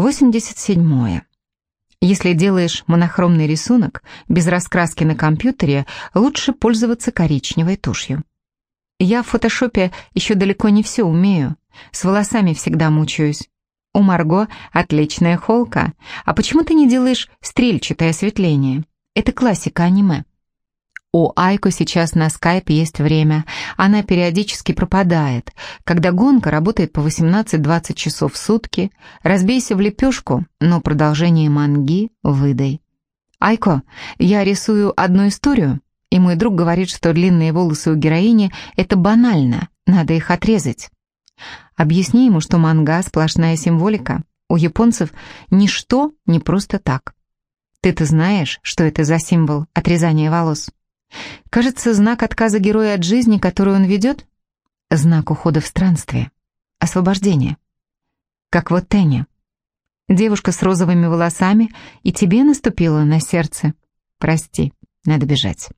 87. Если делаешь монохромный рисунок без раскраски на компьютере, лучше пользоваться коричневой тушью. Я в фотошопе еще далеко не все умею. С волосами всегда мучаюсь. У Марго отличная холка. А почему ты не делаешь стрельчатое осветление? Это классика аниме. У Айко сейчас на скайпе есть время. Она периодически пропадает. Когда гонка работает по 18-20 часов в сутки, разбейся в лепешку, но продолжение манги выдай. Айко, я рисую одну историю, и мой друг говорит, что длинные волосы у героини — это банально, надо их отрезать. Объясни ему, что манга — сплошная символика. У японцев ничто не просто так. Ты-то знаешь, что это за символ отрезания волос? Кажется, знак отказа героя от жизни, которую он ведет? Знак ухода в странствие. Освобождение. Как вот Теня. Девушка с розовыми волосами, и тебе наступила на сердце. Прости, надо бежать.